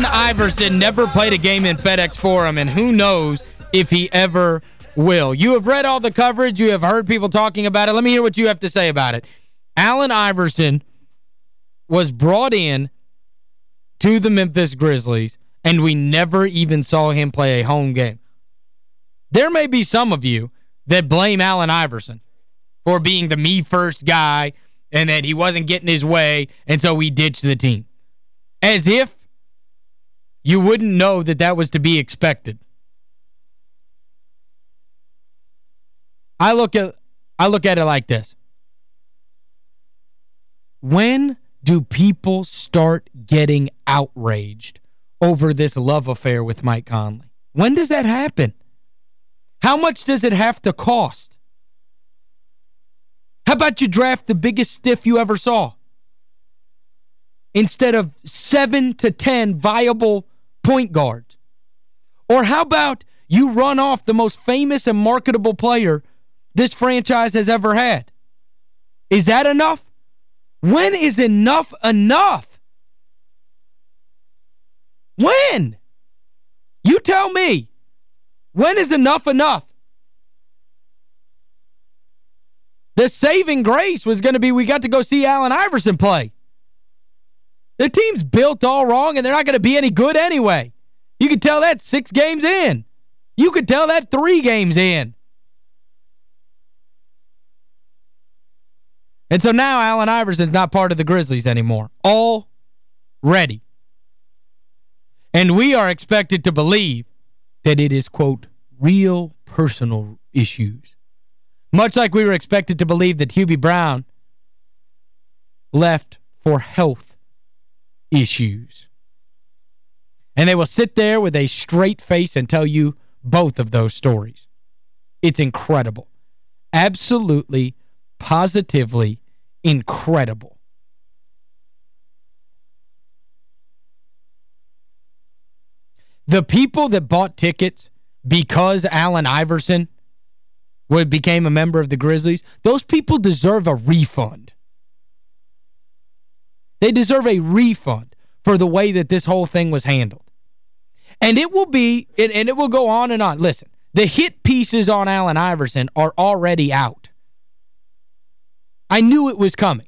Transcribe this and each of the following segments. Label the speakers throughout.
Speaker 1: Allen Iverson never played a game in FedEx Forum, and who knows if he ever will. You have read all the coverage. You have heard people talking about it. Let me hear what you have to say about it. Allen Iverson was brought in to the Memphis Grizzlies, and we never even saw him play a home game. There may be some of you that blame Allen Iverson for being the me-first guy and that he wasn't getting his way, and so we ditched the team. As if you wouldn't know that that was to be expected. I look at I look at it like this. When do people start getting outraged over this love affair with Mike Conley? When does that happen? How much does it have to cost? How about you draft the biggest stiff you ever saw? Instead of 7 to 10 viable point guard? Or how about you run off the most famous and marketable player this franchise has ever had? Is that enough? When is enough enough? When? You tell me. When is enough enough? The saving grace was going to be we got to go see Allen Iverson play. The team's built all wrong, and they're not going to be any good anyway. You could tell that six games in. You could tell that three games in. And so now Allen Iverson's not part of the Grizzlies anymore. All ready. And we are expected to believe that it is, quote, real personal issues. Much like we were expected to believe that Hubie Brown left for health issues. And they will sit there with a straight face and tell you both of those stories. It's incredible. Absolutely, positively incredible. The people that bought tickets because Allen Iverson would became a member of the Grizzlies, those people deserve a refund. They deserve a refund for the way that this whole thing was handled. And it will be, and, it will go on and on. Listen, the hit pieces on Allen Iverson are already out. I knew it was coming.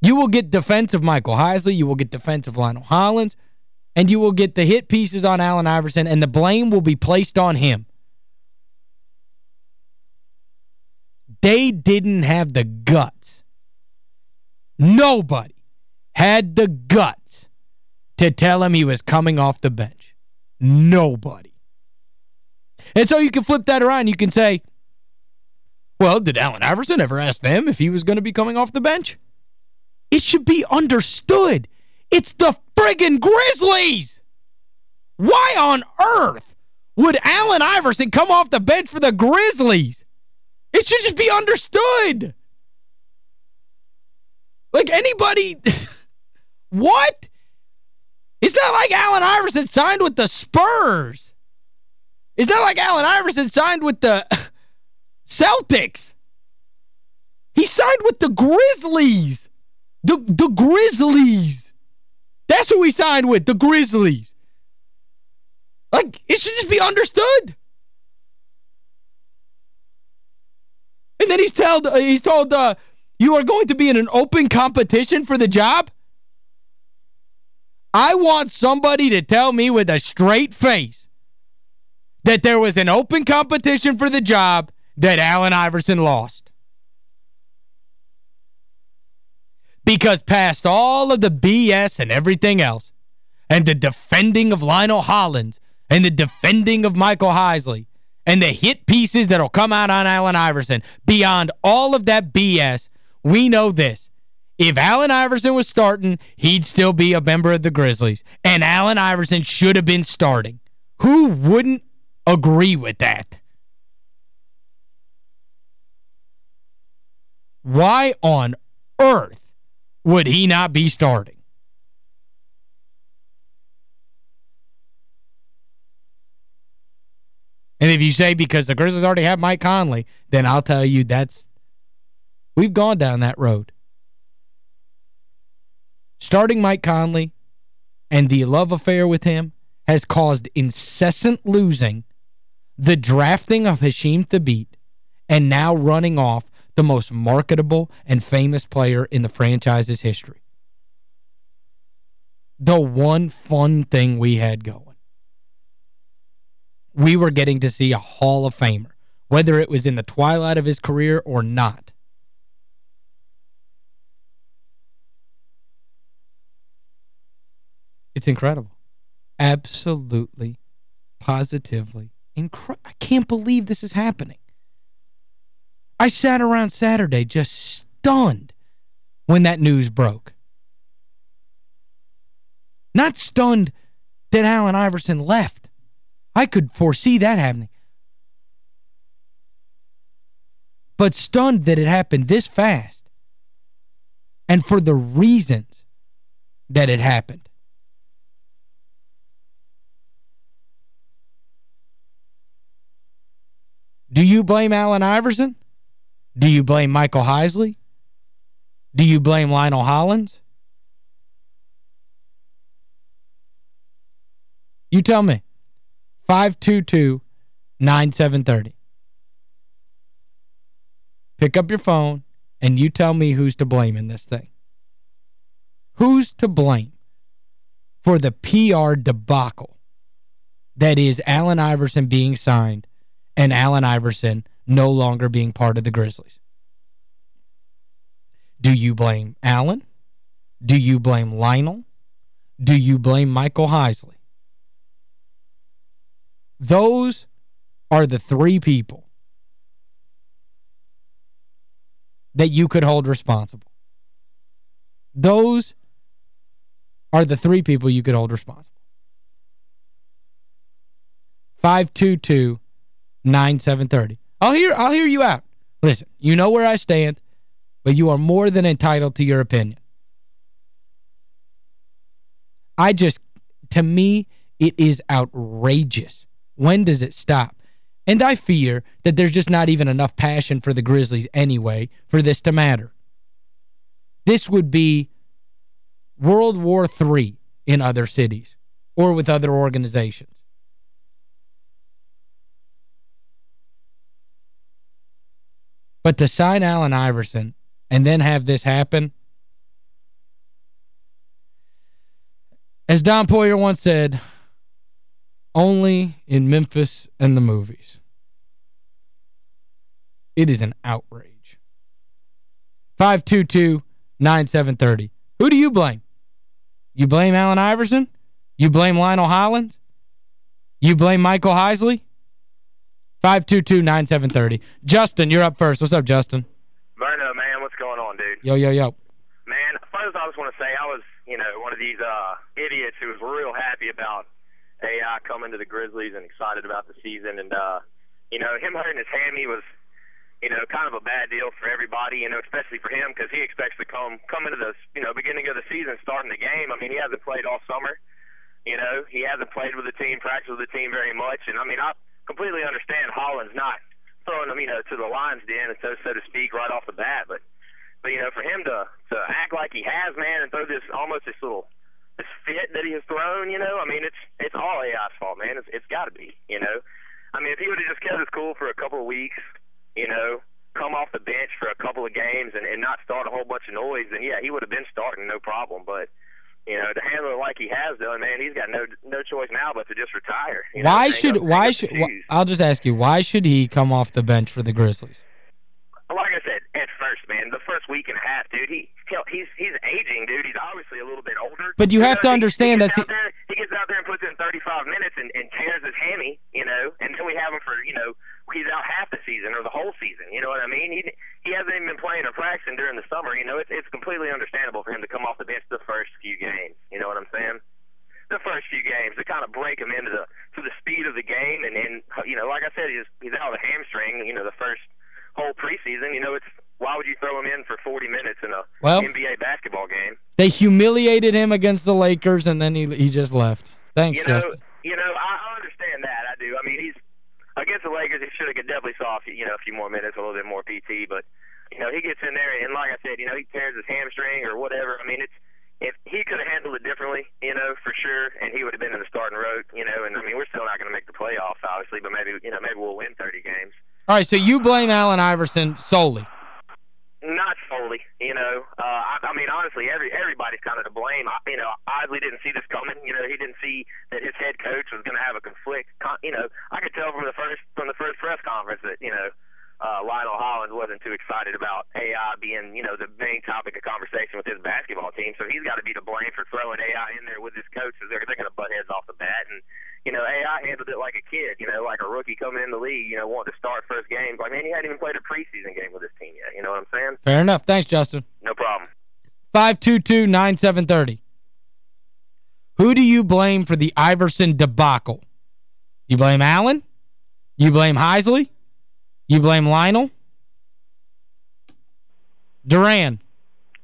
Speaker 1: You will get defense of Michael Heisley. You will get defense of Lionel Hollins. And you will get the hit pieces on Allen Iverson. And the blame will be placed on him. They didn't have the guts. Nobody had the guts to tell him he was coming off the bench. Nobody. And so you can flip that around. You can say, well, did Allen Iverson ever ask them if he was going to be coming off the bench? It should be understood. It's the friggin' Grizzlies! Why on earth would Allen Iverson come off the bench for the Grizzlies? It should just be understood. Like anybody... what? It's not like Allen Iverson signed with the Spurs. It's not like Allen Iverson signed with the... Celtics. He signed with the Grizzlies. The, the Grizzlies. That's who he signed with, the Grizzlies. Like, it should just be understood. And then he's told, uh, he's told uh, you are going to be in an open competition for the job? I want somebody to tell me with a straight face that there was an open competition for the job that Allen Iverson lost. Because past all of the BS and everything else, and the defending of Lionel Hollins, and the defending of Michael Heisley, and the hit pieces that'll come out on Allen Iverson, beyond all of that BS, we know this. If Allen Iverson was starting, he'd still be a member of the Grizzlies. And Allen Iverson should have been starting. Who wouldn't agree with that? Why on earth would he not be starting? And if you say because the Grizzlies already have Mike Conley, then I'll tell you that's we've gone down that road. Starting Mike Conley and the love affair with him has caused incessant losing, the drafting of Hasheem Thabeet, and now running off the most marketable and famous player in the franchise's history. The one fun thing we had going. We were getting to see a Hall of Famer, whether it was in the twilight of his career or not. It's incredible. Absolutely, positively incredible. I can't believe this is happening. I sat around Saturday just stunned when that news broke. Not stunned that Allen Iverson left. I could foresee that happening. But stunned that it happened this fast. And for the reasons that it happened. Do you blame Allen Iverson? Do you blame Michael Heisley? Do you blame Lionel Hollins? You tell me. 522-9730. Pick up your phone and you tell me who's to blame in this thing. Who's to blame for the PR debacle that is Allen Iverson being signed and Allen Iverson no longer being part of the Grizzlies? Do you blame Allen? Do you blame Lionel? Do you blame Michael Heisley? Those are the three people that you could hold responsible. Those are the three people you could hold responsible. 522 9730. I'll hear I'll hear you out. Listen, you know where I stand, but you are more than entitled to your opinion. I just to me it is outrageous. When does it stop? And I fear that there's just not even enough passion for the Grizzlies anyway for this to matter. This would be World War III in other cities or with other organizations. But to sign Allen Iverson and then have this happen, as Don Poier once said, only in Memphis and the movies. It is an outrage. 522-9730. Who do you blame? You blame Allen Iverson? You blame Lionel Hollins? You blame Michael Heisley? 522-9730. Justin, you're up first. What's up, Justin?
Speaker 2: Verno, man, what's going on, dude?
Speaker 1: Yo, yo, yo.
Speaker 2: Man, first I just want to say I was, you know, one of these uh idiots who was real happy about AI coming to the Grizzlies and excited about the season. And, uh, you know, him hurting his hammy was, you know, kind of a bad deal for everybody, you know, especially for him because he expects to come come into the, you know, beginning of the season, starting the game. I mean, he hasn't played all summer. You know, he hasn't played with the team, practiced with the team very much. And, I mean, I completely understand Hollins not throwing him, you know, to the lion's den, so, so to speak, right off the bat. But, but you know, for him to, to act like he has, man, and throw this almost this little – this fit that he has thrown, you know, I mean, it's it's all AI's fault, man. It's it's got to be, you know. I mean, if he would have just kept his cool for a couple of weeks, you know, come off the bench for a couple of games and, and not start a whole bunch of noise, then yeah, he would have been starting no problem. But you know, to handle it like he has done, man, he's got no no choice now but to just retire.
Speaker 1: You know, why should why should I'll just ask you, why should he come off the bench for the Grizzlies?
Speaker 2: Like I said, at first, man, the first week and a half, dude, he he's he's aging, dude. He's obviously a little bit older.
Speaker 1: But you, you have know, to understand
Speaker 2: that
Speaker 1: he,
Speaker 2: he gets out there and puts in 35 minutes and, and tears his hammy, you know, and then we have him for, you know, he's out half the season or the whole season. You know what I mean? He he hasn't even been playing or practicing during the summer. You know, it's it's completely understandable for him to come off the bench the first few games. You know what I'm saying? The first few games to kind of break him into the to the speed of the game, and then you know, like I said, he's he's out with a hamstring. You know, the first whole preseason. You know, it's why would you throw him in for 40 minutes in a well, NBA basketball game?
Speaker 1: They humiliated him against the Lakers, and then he he just left. Thanks,
Speaker 2: you know,
Speaker 1: Justin.
Speaker 2: You know, I, I understand that. I do. I mean, he's against the Lakers. He should have definitely saw a few, you know a few more minutes, a little bit more PT. But you know, he gets in there, and like I said, you know, he tears his hamstring or whatever. I mean, it's if he could have handled it differently, you know, for sure, and he would have been in the starting road, you know, and I mean, we're still not going to make the playoffs, obviously, but maybe, you know, maybe we'll win 30 games.
Speaker 1: All right, so you blame Allen Iverson solely.
Speaker 2: You know. Uh, I, I mean, honestly, every everybody's kind of to blame. I, you know, Heisley didn't see this coming. You know, he didn't see that his head coach was going to have a conflict. Con, you know, I could tell from the first from the first press conference that you know uh, Lionel Hollins wasn't too excited about AI being, you know, the main topic of conversation with his basketball team. So he's got to be to blame for throwing AI in there with his coaches. They're, they're going to butt heads off the bat. And, you know, AI handled it like a kid, you know, like a rookie coming in the league, you know, wanting to start first games. Like, man, he hadn't even played a preseason game with his team yet. You know what I'm saying?
Speaker 1: Fair enough. Thanks, Justin.
Speaker 2: No problem.
Speaker 1: 522-9730. Who do you blame for the Iverson debacle? You blame Allen? You blame Heisley? You blame Lionel? Duran.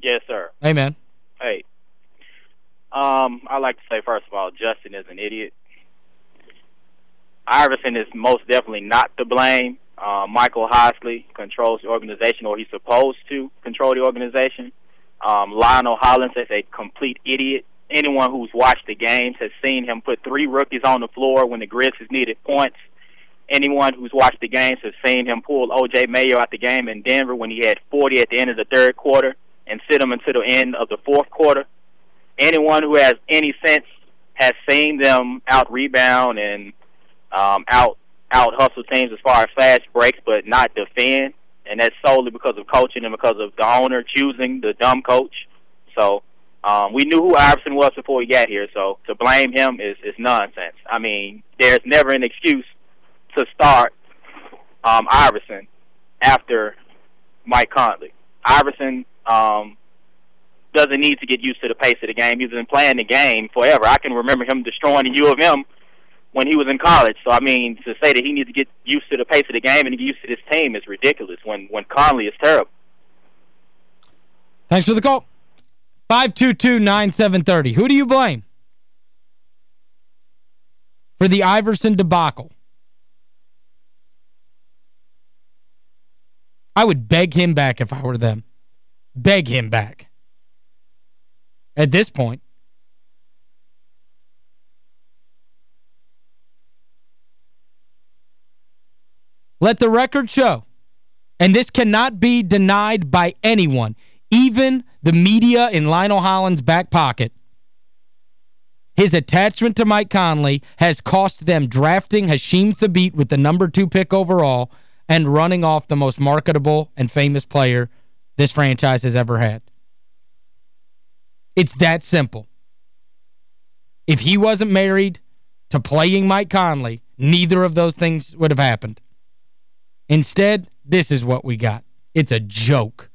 Speaker 3: Yes, sir.
Speaker 1: Hey, man.
Speaker 3: Hey. Um, I'd like to say, first of all, Justin is an idiot. Iverson is most definitely not to blame. Uh, Michael Heisley controls the organization, or he's supposed to control the organization. Um, Lionel Hollins is a complete idiot. Anyone who's watched the games has seen him put three rookies on the floor when the Grizzlies needed points. Anyone who's watched the games has seen him pull O.J. Mayo out the game in Denver when he had 40 at the end of the third quarter and sit him until the end of the fourth quarter. Anyone who has any sense has seen them out rebound and um, out out hustle teams as far as fast breaks, but not defend. And that's solely because of coaching and because of the owner choosing the dumb coach. So um, we knew who Iverson was before he got here. So to blame him is is nonsense. I mean, there's never an excuse to start um, Iverson after Mike Conley. Iverson um, doesn't need to get used to the pace of the game. He's been playing the game forever. I can remember him destroying the U of M when he was in college. So I mean, to say that he needs to get used to the pace of the game and get used to this team is ridiculous. When when Conley is terrible.
Speaker 1: Thanks for the call. 522-9730. Who do you blame for the Iverson debacle? I would beg him back if I were them. Beg him back. At this point. Let the record show, and this cannot be denied by anyone, even the media in Lionel Hollins' back pocket, his attachment to Mike Conley has cost them drafting Hasheem Thabeet with the number two pick overall and running off the most marketable and famous player this franchise has ever had. It's that simple. If he wasn't married to playing Mike Conley, neither of those things would have happened. Instead, this is what we got. It's a joke.